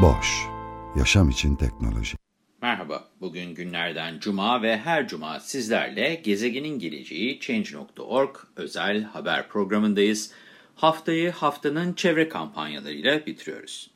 Boş, yaşam için teknoloji. Merhaba, bugün günlerden cuma ve her cuma sizlerle gezegenin geleceği Change.org özel haber programındayız. Haftayı haftanın çevre kampanyalarıyla bitiriyoruz.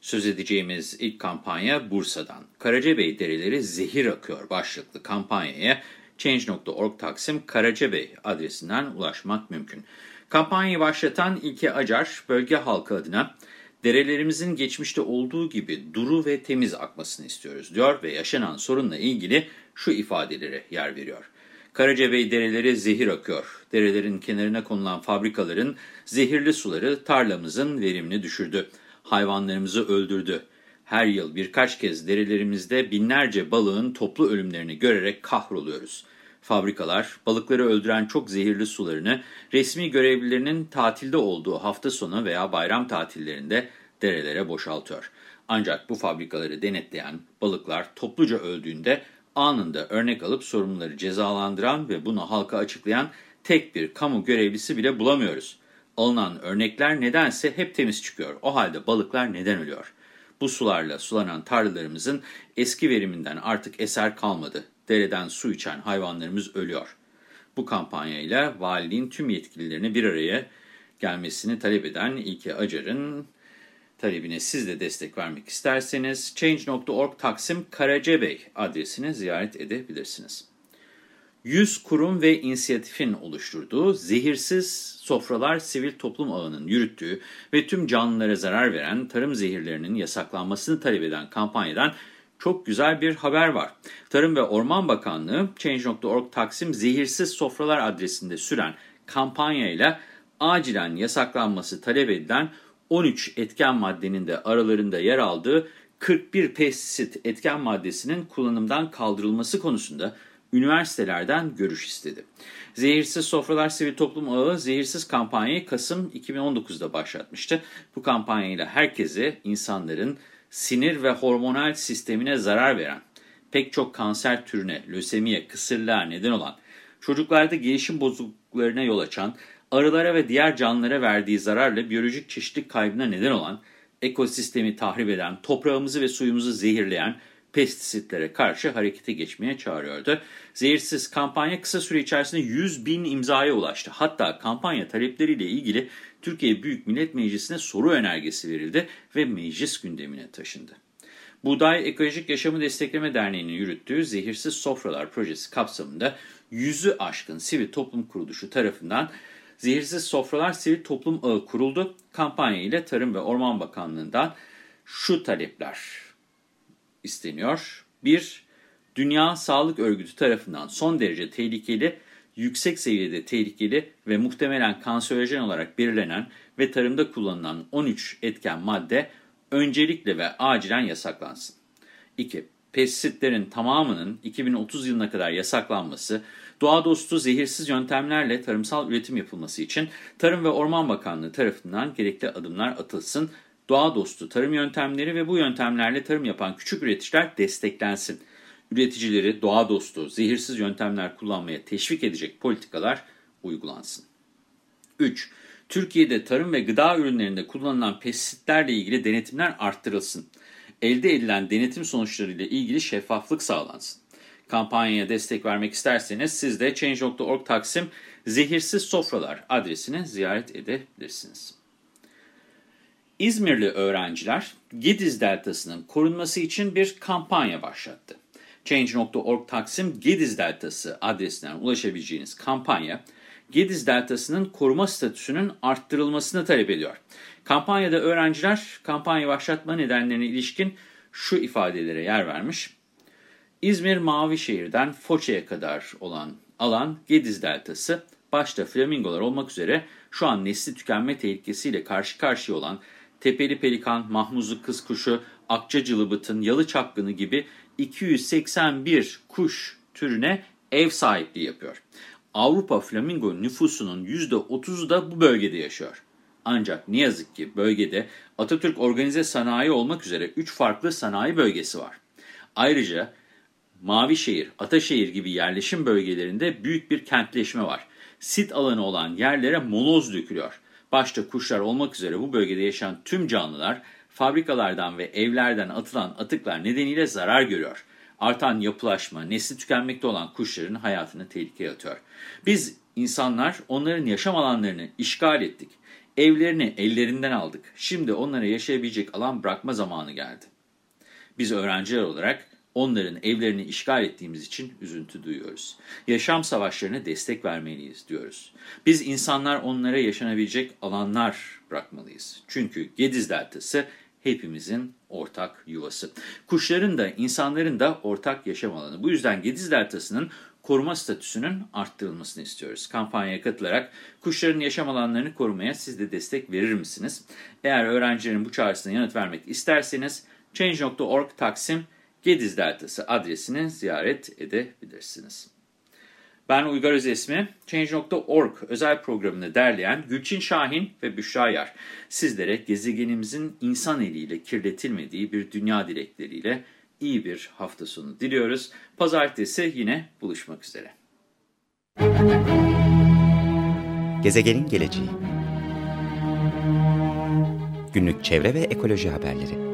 Söz edeceğimiz ilk kampanya Bursa'dan. Karacabey Dereleri Zehir Akıyor başlıklı kampanyaya Change.org Taksim Karacabey adresinden ulaşmak mümkün. Kampanyayı başlatan İlke Acar, bölge halkı adına derelerimizin geçmişte olduğu gibi duru ve temiz akmasını istiyoruz diyor ve yaşanan sorunla ilgili şu ifadelere yer veriyor. Karacabey dereleri zehir akıyor. Derelerin kenarına konulan fabrikaların zehirli suları tarlamızın verimini düşürdü. Hayvanlarımızı öldürdü. Her yıl birkaç kez derelerimizde binlerce balığın toplu ölümlerini görerek kahroluyoruz. Fabrikalar balıkları öldüren çok zehirli sularını resmi görevlilerinin tatilde olduğu hafta sonu veya bayram tatillerinde derelere boşaltıyor. Ancak bu fabrikaları denetleyen balıklar topluca öldüğünde anında örnek alıp sorumluları cezalandıran ve bunu halka açıklayan tek bir kamu görevlisi bile bulamıyoruz. Alınan örnekler nedense hep temiz çıkıyor. O halde balıklar neden ölüyor? Bu sularla sulanan tarlalarımızın eski veriminden artık eser kalmadı. Dereden su içen hayvanlarımız ölüyor. Bu kampanyayla valiliğin tüm yetkililerini bir araya gelmesini talep eden İlke Acar'ın talebine siz de destek vermek isterseniz Change.org Taksim Karacabey adresini ziyaret edebilirsiniz. 100 kurum ve inisiyatifin oluşturduğu Zehirsiz Sofralar Sivil Toplum Ağı'nın yürüttüğü ve tüm canlılara zarar veren tarım zehirlerinin yasaklanmasını talep eden kampanyadan çok güzel bir haber var. Tarım ve Orman Bakanlığı Change.org Taksim Zehirsiz Sofralar adresinde süren kampanyayla acilen yasaklanması talep edilen 13 etken maddenin de aralarında yer aldığı 41 pestisit etken maddesinin kullanımdan kaldırılması konusunda üniversitelerden görüş istedi. Zehirsiz Sofralar Sivil Toplum Ağı zehirsiz kampanyayı Kasım 2019'da başlatmıştı. Bu kampanyayla herkese insanların sinir ve hormonal sistemine zarar veren, pek çok kanser türüne, lösemiye, kısırlığa neden olan, çocuklarda gelişim bozukluklarına yol açan, arılara ve diğer canlılara verdiği zararla biyolojik çeşitlilik kaybına neden olan, ekosistemi tahrip eden, toprağımızı ve suyumuzu zehirleyen, pestisitlere karşı harekete geçmeye çağırıyordu. Zehirsiz kampanya kısa süre içerisinde 100 bin imzaya ulaştı. Hatta kampanya talepleriyle ilgili Türkiye Büyük Millet Meclisi'ne soru önergesi verildi ve meclis gündemine taşındı. Buğday Ekolojik Yaşamı Destekleme Derneği'nin yürüttüğü Zehirsiz Sofralar projesi kapsamında yüzü aşkın sivil toplum kuruluşu tarafından Zehirsiz Sofralar Sivil Toplum Ağı kuruldu. Kampanya ile Tarım ve Orman Bakanlığı'ndan şu talepler isteniyor. 1. Dünya Sağlık Örgütü tarafından son derece tehlikeli, yüksek seviyede tehlikeli ve muhtemelen kanserojen olarak belirlenen ve tarımda kullanılan 13 etken madde öncelikle ve acilen yasaklansın. 2. Pestisitlerin tamamının 2030 yılına kadar yasaklanması, doğa dostu zehirsiz yöntemlerle tarımsal üretim yapılması için Tarım ve Orman Bakanlığı tarafından gerekli adımlar atılsın doğa dostu tarım yöntemleri ve bu yöntemlerle tarım yapan küçük üreticiler desteklensin. Üreticileri doğa dostu, zehirsiz yöntemler kullanmaya teşvik edecek politikalar uygulansın. 3. Türkiye'de tarım ve gıda ürünlerinde kullanılan pestisitlerle ilgili denetimler arttırılsın. Elde edilen denetim sonuçlarıyla ilgili şeffaflık sağlansın. Kampanyaya destek vermek isterseniz siz de Change.org Taksim Zehirsiz Sofralar adresini ziyaret edebilirsiniz. İzmirli öğrenciler Gediz Deltası'nın korunması için bir kampanya başlattı. Change.org Taksim Gediz Deltası adresinden ulaşabileceğiniz kampanya, Gediz Deltası'nın koruma statüsünün arttırılmasını talep ediyor. Kampanyada öğrenciler kampanya başlatma nedenlerine ilişkin şu ifadelere yer vermiş. İzmir Mavişehir'den Foça'ya kadar olan alan Gediz Deltası, başta flamingolar olmak üzere Şu an nesli tükenme tehlikesiyle karşı karşıya olan tepeli pelikan, mahmuzlu kız kuşu, akça cılıbıtın, yalı çapkını gibi 281 kuş türüne ev sahipliği yapıyor. Avrupa flamingo nüfusunun %30'u da bu bölgede yaşıyor. Ancak ne yazık ki bölgede Atatürk Organize Sanayi olmak üzere 3 farklı sanayi bölgesi var. Ayrıca Mavişehir, Ataşehir gibi yerleşim bölgelerinde büyük bir kentleşme var. Sit alanı olan yerlere moloz dökülüyor. Başta kuşlar olmak üzere bu bölgede yaşayan tüm canlılar fabrikalardan ve evlerden atılan atıklar nedeniyle zarar görüyor. Artan yapılaşma, nesli tükenmekte olan kuşların hayatını tehlikeye atıyor. Biz insanlar onların yaşam alanlarını işgal ettik. Evlerini ellerinden aldık. Şimdi onlara yaşayabilecek alan bırakma zamanı geldi. Biz öğrenciler olarak onların evlerini işgal ettiğimiz için üzüntü duyuyoruz. Yaşam savaşlarına destek vermeliyiz diyoruz. Biz insanlar onlara yaşanabilecek alanlar bırakmalıyız. Çünkü Gediz Deltası hepimizin ortak yuvası. Kuşların da insanların da ortak yaşam alanı. Bu yüzden Gediz Deltası'nın koruma statüsünün arttırılmasını istiyoruz. Kampanyaya katılarak kuşların yaşam alanlarını korumaya siz de destek verir misiniz? Eğer öğrencilerin bu çağrısına yanıt vermek isterseniz Change.org Taksim Gediz Deltası adresini ziyaret edebilirsiniz. Ben Uygar Özesmi, Change.org özel programını derleyen Gülçin Şahin ve Büşra Yar. Sizlere gezegenimizin insan eliyle kirletilmediği bir dünya dilekleriyle iyi bir hafta sonu diliyoruz. Pazartesi yine buluşmak üzere. Gezegenin geleceği Günlük çevre ve ekoloji haberleri